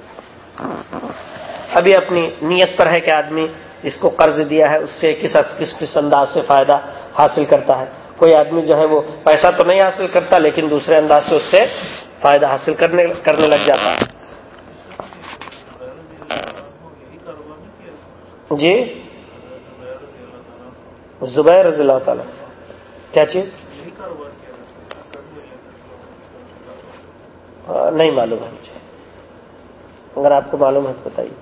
Speaker 1: گا ابھی اپنی نیت پر ہے کہ آدمی جس کو قرض دیا ہے، اس سے کس کس کس انداز سے فائدہ حاصل کرتا ہے۔ کوئی آدمی جو ہے وہ پیسہ تو نہیں حاصل کرتا، لیکن دوسرے انداز سے اس سے فائدہ حاصل کرنے کرنے لگ جاتا ہے۔ جی؟ زبیر رضی اللہ تعالی۔ کیا چیز؟ نہیں معلوم ہے مجھے۔ اگر آپ کو معلوم ہے تو بتائیے۔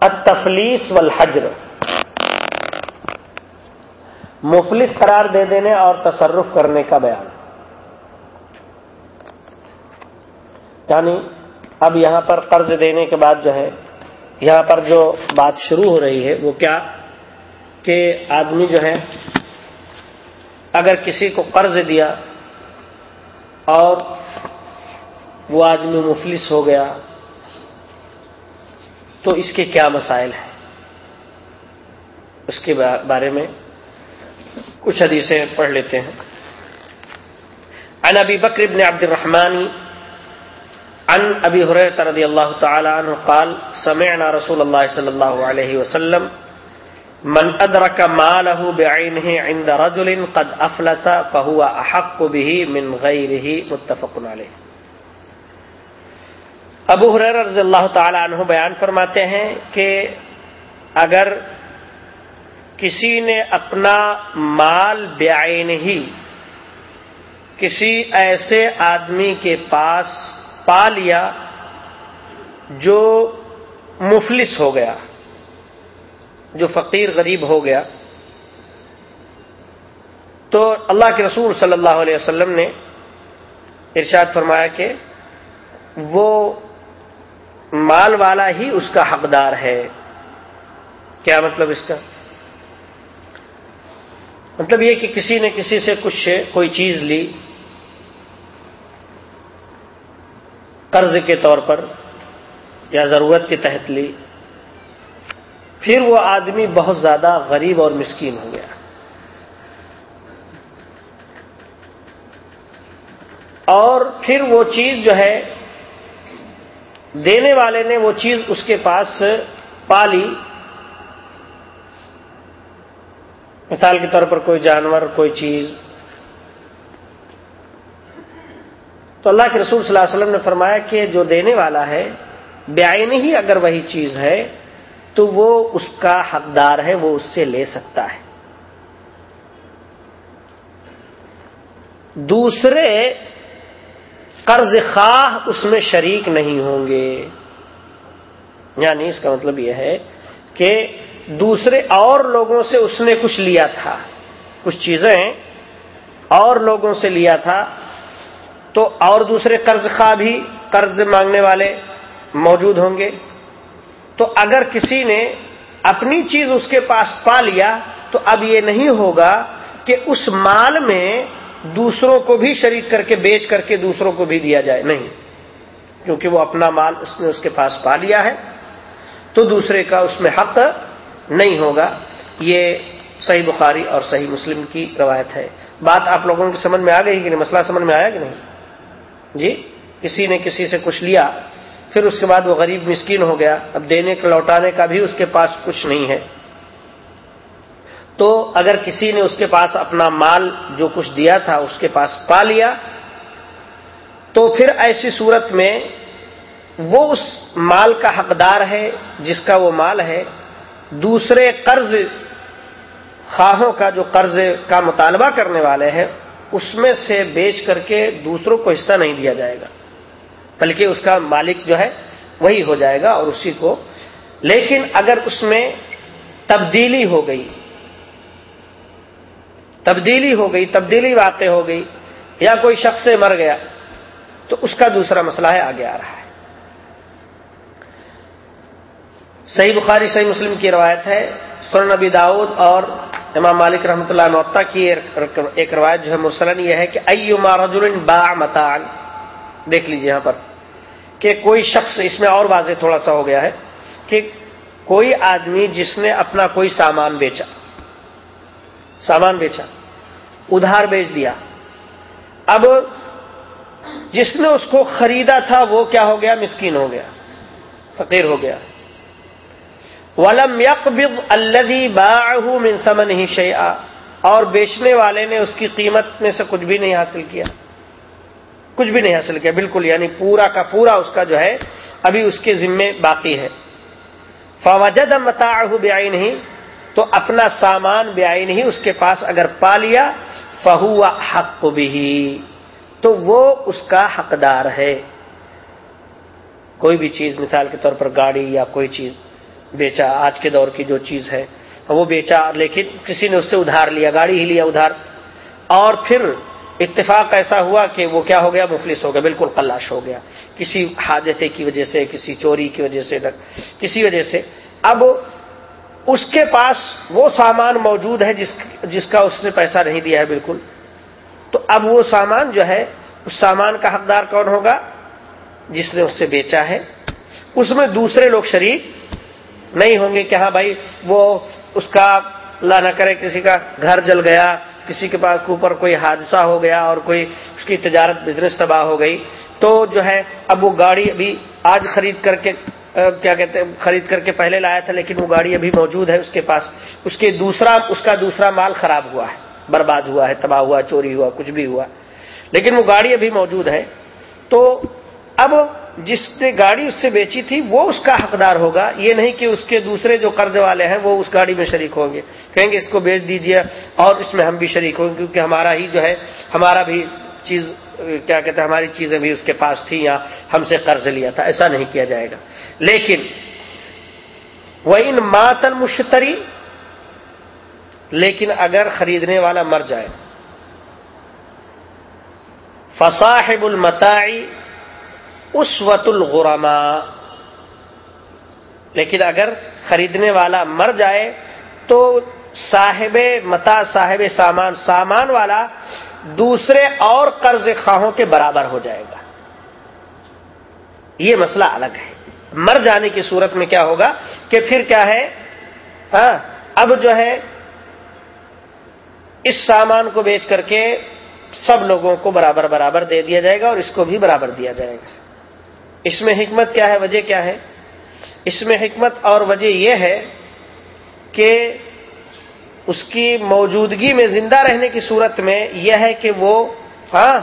Speaker 1: التفلیس والحجر۔ مفلس قرار دے دینے اور تصرف کرنے کا بیان۔ یعنی اب یہاں پر قرض دینے کے بعد جو ہے، یہاں پر جو بات شروع ہو رہی ہے، وہ کیا؟ کہ آدمی جو ہے، اگر کسی کو قرض دیا اور وہ آدمی مفلس ہو گیا، تو اس کے کیا مسائل ہیں؟ اس کے بارے میں کچھ حدیثیں پڑھ لیتے ہیں۔ عن ابی بکر ابن عبد الرحمن، عن ابی حریرہ رضی اللہ تعالی عنہ قال، سمعنا رسول اللہ صلی اللہ علیہ وسلم، من ادرک مالہ بعینہ عند رجل قد افلس فهو احق به من غیرہ متفق علیہ۔ ابو حریر رضی اللہ تعالی عنہ بیان فرماتے ہیں کہ اگر کسی نے اپنا مال بعین ہی کسی ایسے آدمی کے پاس پا لیا جو مفلس ہو گیا، جو فقیر غریب ہو گیا۔ تو اللہ کے رسول صلی اللہ علیہ وسلم نے ارشاد فرمایا کہ وہ مال والا ہی اس کا حقدار ہے۔ کیا مطلب اس کا؟ مطلب یہ کہ کسی نے کسی سے کچھ کوئی چیز لی، قرض کے طور پر یا ضرورت کے تحت لی، پھر وہ آدمی بہت زیادہ غریب اور مسکین ہو گیا۔ اور پھر وہ چیز جو ہے، دینے والے نے وہ چیز اس کے پاس پالی۔ مثال کے طور پر کوئی جانور، کوئی چیز۔ تو اللہ کے رسول صلی اللہ علیہ وسلم نے فرمایا کہ جو دینے والا ہے بیائی ہی اگر وہی چیز ہے، تو وہ اس کا حقدار ہے، وہ اس سے لے سکتا ہے۔ دوسرے، قرض خواہ اس میں شریک نہیں ہوں گے۔ یعنی اس کا مطلب یہ ہے کہ دوسرے اور لوگوں سے اس نے کچھ لیا تھا۔ کچھ چیزیں اور لوگوں سے لیا تھا۔ تو اور دوسرے قرض خواہ بھی قرض مانگنے والے موجود ہوں گے۔ تو اگر کسی نے اپنی چیز اس کے پاس پا لیا، تو اب یہ نہیں ہوگا کہ اس مال میں دوسروں کو بھی شریک کر کے بیچ کر کے دوسروں کو بھی دیا جائے۔ نہیں، کیونکہ وہ اپنا مال اس نے اس کے پاس پا لیا ہے۔ تو دوسرے کا اس میں حق نہیں ہوگا۔ یہ صحیح بخاری اور صحیح مسلم کی روایت ہے۔ بات آپ لوگوں کی سمجھ میں آ گئی کہ نہیں؟ مسئلہ سمجھ میں آیا کہ نہیں؟ جی کسی نے کسی سے کچھ لیا، پھر اس کے بعد وہ غریب مسکین ہو گیا۔ اب دینے کا، لوٹانے کا بھی اس کے پاس کچھ نہیں ہے۔ تو اگر کسی نے اس کے پاس اپنا مال جو کچھ دیا تھا، اس کے پاس پا لیا، تو پھر ایسی صورت میں وہ اس مال کا حقدار ہے جس کا وہ مال ہے دوسرے قرض خواہوں کا جو قرض کا مطالبہ کرنے والے ہیں، اس میں سے بیچ کر کے دوسروں کو حصہ نہیں دیا جائے گا۔ بلکہ اس کا مالک جو ہے، وہی ہو جائے گا اور اسی کو۔ لیکن اگر اس میں تبدیلی ہو گئی، تبدیلی ہو گئی، تبدیلی واقع ہو گئی، یا کوئی شخص سے مر گیا، تو اس کا دوسرا مسئلہ ہے، آگے آ رہا ہے۔ صحیح بخاری، صحیح مسلم کی روایت ہے۔ سر نبی داؤد اور امام مالک رحمۃ اللہ نوتا کی ایک روایت جو ہے مرسلن یہ ہے کہ ایما رجل با متان دیکھ لیجیے یہاں پر کہ کوئی شخص، اس میں اور واضح تھوڑا سا ہو گیا ہے کہ کوئی آدمی جس نے اپنا کوئی سامان بیچا سامان بیچا، ادھار بیچ دیا۔ اب جس نے اس کو خریدا تھا وہ کیا ہو گیا؟ مسکین ہو گیا، فقیر ہو گیا۔ ولم يقبض الذي باعه من ثمنه شيئا۔ اور بیچنے والے نے اس کی قیمت میں سے کچھ بھی نہیں حاصل کیا۔ کچھ بھی نہیں حاصل کیا، بالکل یعنی پورا کا پورا اس کا جو ہے، ابھی اس کے ذمے باقی ہے۔ فوجد متاح بیائی نہیں تو اپنا سامان بیائی نہیں اس کے پاس اگر پا لیا فہو حق بھی تو وہ اس کا حقدار ہے۔ کوئی بھی چیز مثال کے طور پر گاڑی یا کوئی چیز۔ بیچا، آج کے دور کی جو چیز ہے۔ وہ بیچا، لیکن کسی نے اس سے ادھار لیا، گاڑی ہی لیا ادھار۔ اور پھر اتفاق ایسا ہوا کہ وہ کیا ہو گیا؟ مفلس ہو گیا، بالکل کلاش ہو گیا۔ کسی حادثے کی وجہ سے، کسی چوری کی وجہ سے، کسی وجہ سے۔ اب اس کے پاس وہ سامان موجود ہے جس جس کا اس نے پیسہ نہیں دیا ہے، بالکل۔ تو اب وہ سامان جو ہے، اس سامان کا حقدار کون ہوگا؟ جس نے اس سے بیچا ہے۔ اس میں دوسرے لوگ شریک نہیں ہوں گے کہ ہاں بھائی وہ اس کا اللہ نہ کرے، کسی کا گھر جل گیا، کسی کے پاس اوپر کوئی حادثہ ہو گیا اور کوئی اس کی تجارت بزنس تباہ ہو گئی، تو جو ہے اب وہ گاڑی ابھی آج خرید کر کے کیا کہتے ہیں، خرید کر کے پہلے لایا تھا، لیکن وہ گاڑی ابھی موجود ہے اس کے پاس۔ اس کے دوسرا، اس کا دوسرا مال خراب ہوا ہے، برباد ہوا ہے، تباہ ہوا، چوری ہوا، کچھ بھی ہوا۔ لیکن وہ گاڑی ابھی موجود ہے۔ تو اب جس نے گاڑی اس سے بیچی تھی، وہ اس کا حقدار ہوگا۔ یہ نہیں کہ اس کے دوسرے جو قرض والے ہیں، وہ اس گاڑی میں شریک ہوں گے۔ کہیں گے، اس کو بیچ دیجیے اور اس میں ہم بھی شریک ہوں گے، کیونکہ ہمارا ہی جو ہے، ہمارا بھی چیز، کیا کہتے ہیں، ہماری چیزیں بھی اس کے پاس تھی یا ہم سے قرض لیا تھا۔ ایسا نہیں کیا جائے گا۔ لیکن وہ ان ماتن مشتری لیکن اگر خریدنے والا مر جائے۔ فصاحب المتاعی اس الغرما لیکن اگر خریدنے والا مر جائے تو صاحب متا، صاحب سامان سامان والا دوسرے اور قرض خواہوں کے برابر ہو جائے گا۔ یہ مسئلہ الگ ہے۔ مر جانے کی صورت میں کیا ہوگا کہ پھر کیا ہے؟ ہاں اب جو ہے، اس سامان کو بیچ کر کے سب لوگوں کو برابر برابر دے دیا جائے گا اور اس کو بھی برابر دیا جائے گا۔ اس میں حکمت کیا ہے، وجہ کیا ہے؟ اس میں حکمت اور وجہ یہ ہے کہ اس کی موجودگی میں زندہ رہنے کی صورت میں یہ ہے کہ وہ ہاں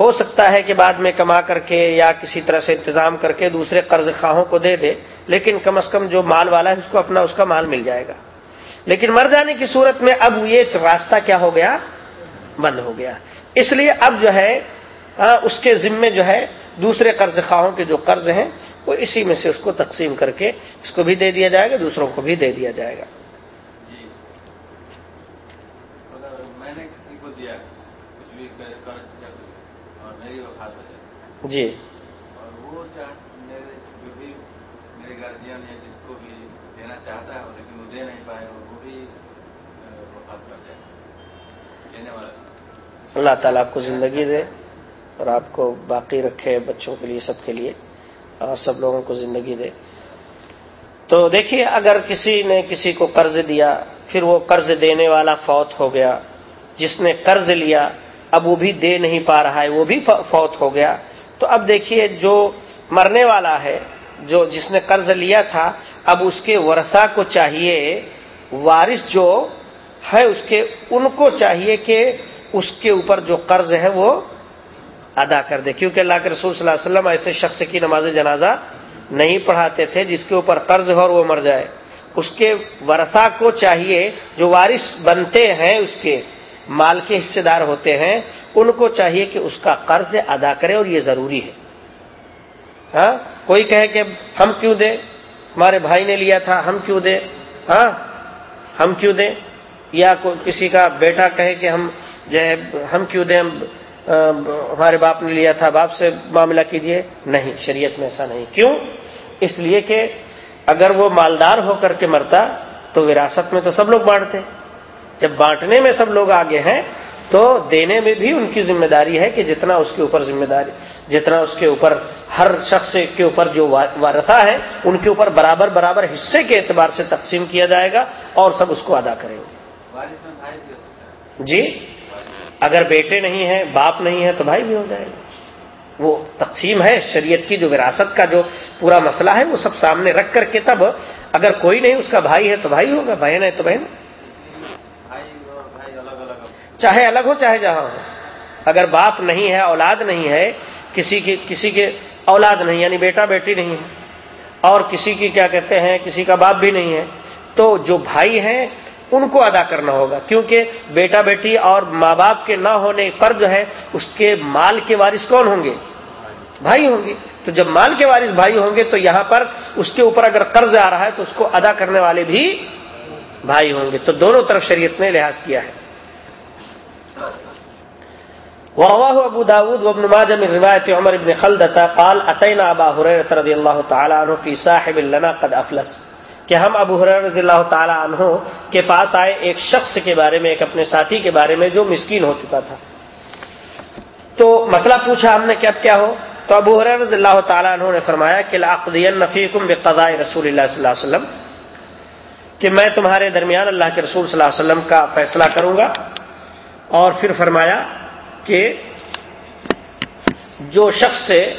Speaker 1: ہو سکتا ہے کہ بعد میں کما کر کے یا کسی طرح سے انتظام کر کے دوسرے قرض خواہوں کو دے دے، لیکن کم از کم جو مال والا ہے، اس کو اپنا، اس کا مال مل جائے گا۔ لیکن مر جانے کی صورت میں اب یہ راستہ کیا ہو گیا؟ بند ہو گیا۔ اس لیے اب جو ہے اس کے ذمے جو ہے دوسرے قرض خواہوں کے جو قرض ہیں وہ اسی میں سے اس کو تقسیم کر کے اس کو بھی دے دیا جائے گا دوسروں کو بھی دے دیا جائے گا۔
Speaker 2: جی۔ میں نے کسی کو دیا کچھ بھی اور میری وفات
Speaker 1: جی۔
Speaker 2: اور وہ میرے جو بھی میرے گارجین یا جس کو بھی دینا چاہتا ہے لیکن وہ دے نہیں پائے وہ بھی وفات کر جائے دینے والا۔
Speaker 1: اللہ تعالیٰ آپ کو زندگی دے۔ اور آپ کو باقی رکھے بچوں کے لیے، سب کے لیے، اور سب لوگوں کو زندگی دے۔ تو دیکھیے، اگر کسی نے کسی کو قرض دیا، پھر وہ قرض دینے والا فوت ہو گیا۔ جس نے قرض لیا، اب وہ بھی دے نہیں پا رہا ہے، وہ بھی فوت ہو گیا۔ تو اب دیکھیے، جو مرنے والا ہے، جو جس نے قرض لیا تھا، اب اس کے ورثا کو چاہیے، وارث جو ہے، اس کے، ان کو چاہیے کہ اس کے اوپر جو قرض ہے، وہ ادا کر دے۔ کیونکہ اللہ کے رسول صلی اللہ علیہ وسلم ایسے شخص کی نماز جنازہ نہیں پڑھاتے تھے جس کے اوپر قرض ہو اور وہ مر جائے۔ اس کے ورثا کو چاہیے جو وارث بنتے ہیں، اس کے مال کے حصے دار ہوتے ہیں، ان کو چاہیے کہ اس کا قرض ادا کرے اور یہ ضروری ہے۔ ہاں؟ کوئی کہے کہ ہم کیوں دیں؟ ہمارے بھائی نے لیا تھا، ہم کیوں دیں؟ ہاں؟ ہم کیوں دیں؟ یا کسی کا بیٹا کہے کہ ہم جو ہے، ہم کیوں دیں؟ ہمارے باپ نے لیا تھا باپ سے معاملہ کیجیے۔ نہیں شریعت میں ایسا نہیں۔ کیوں؟ اس لیے کہ اگر وہ مالدار ہو کر کے مرتا تو وراثت میں تو سب لوگ بانٹتے۔ جب بانٹنے میں سب لوگ آگے ہیں تو دینے میں بھی ان کی ذمہ داری ہے کہ جتنا اس کے اوپر ذمہ داری جتنا اس کے اوپر ہر شخص کے اوپر جو وارثہ ہے ان کے اوپر برابر برابر حصے کے اعتبار سے تقسیم کیا جائے گا اور سب اس کو ادا کریں گے۔ جی؟ اگر بیٹے نہیں ہیں، باپ نہیں ہے تو بھائی بھی ہو جائے گا۔ وہ تقسیم ہے شریعت کی جو وراثت کا جو پورا مسئلہ ہے، وہ سب سامنے رکھ کر کے تب اگر کوئی نہیں، اس کا بھائی ہے تو بھائی ہوگا، بہن ہے تو بہن۔ چاہے الگ ہو، چاہے جہاں ہو۔ اگر باپ نہیں ہے، اولاد نہیں ہے، کسی کی، کسی کے اولاد نہیں یعنی بیٹا بیٹی نہیں ہے، اور کسی کی کیا کہتے ہیں، کسی کا باپ بھی نہیں ہے، تو جو بھائی ہیں ان کو ادا کرنا ہوگا کیونکہ بیٹا بیٹی اور ماں باپ کے نہ ہونے پر جو ہے، اس کے مال کے وارث کون ہوں گے؟ بھائی ہوں گے۔ تو جب مال کے وارث بھائی ہوں گے، تو یہاں پر اس کے اوپر اگر قرض آ رہا ہے، تو اس کو ادا کرنے والے بھی بھائی ہوں گے۔ تو دونوں طرف شریعت نے لحاظ کیا ہے۔ ورواه ابو داود وابن ماجه من روایت عمر بن خلدتا قال اتينا ابا هريره رضي الله تعالى عنه في صاحب لنا قد افلس کہ ہم ابو حریر رضی اللہ تعالی عنہ کے پاس آئے ایک شخص کے بارے میں، ایک اپنے ساتھی کے بارے میں جو مسکین ہو چکا تھا۔ تو مسئلہ پوچھا ہم نے کہ اب کیا ہو؟ تو ابو حریر رضی اللہ تعالیٰ عنہ نے فرمایا کہ لاقدین نفیقم بقضاء رسول اللہ صلی اللہ علیہ وسلم۔ کہ میں تمہارے درمیان اللہ کے رسول صلی اللہ علیہ وسلم کا فیصلہ کروں گا۔ اور پھر فرمایا کہ جو شخص سے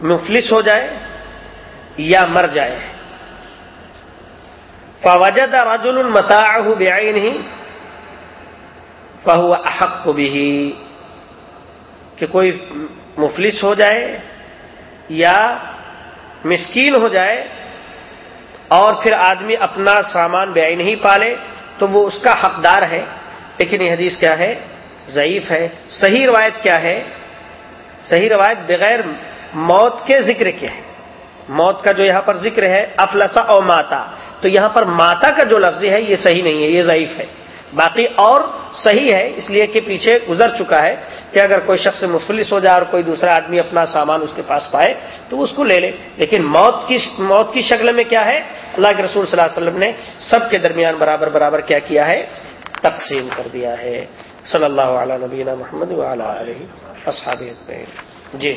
Speaker 1: مفلس ہو جائے یا مر جائے۔ فوجد رجل المتا بیائی نہیں احق کو بھی کہ کوئی مفلس ہو جائے یا مسکین ہو جائے اور پھر آدمی اپنا سامان بیائی نہیں پالے تو وہ اس کا حقدار ہے۔ لیکن یہ حدیث کیا ہے؟ ضعیف ہے۔ صحیح روایت کیا ہے؟ صحیح روایت بغیر موت کے ذکر کے ہے۔ موت کا جو یہاں پر ذکر ہے، افلسا او ماتا۔ تو یہاں پر ماتا کا جو لفظ ہے، یہ صحیح نہیں ہے، یہ ضعیف ہے۔ باقی اور صحیح ہے، اس لیے کہ پیچھے گزر چکا ہے کہ اگر کوئی شخص مفلس ہو جائے اور کوئی دوسرا آدمی اپنا سامان اس کے پاس پائے، تو اس کو لے لے۔ لیکن موت کی موت کی شکل میں کیا ہے؟ اللہ کے رسول صلی اللہ علیہ وسلم نے سب کے درمیان برابر برابر کیا کیا ہے؟ تقسیم کر دیا ہے۔ صلی اللہ علیہ نبینہ محمد علیہ جی۔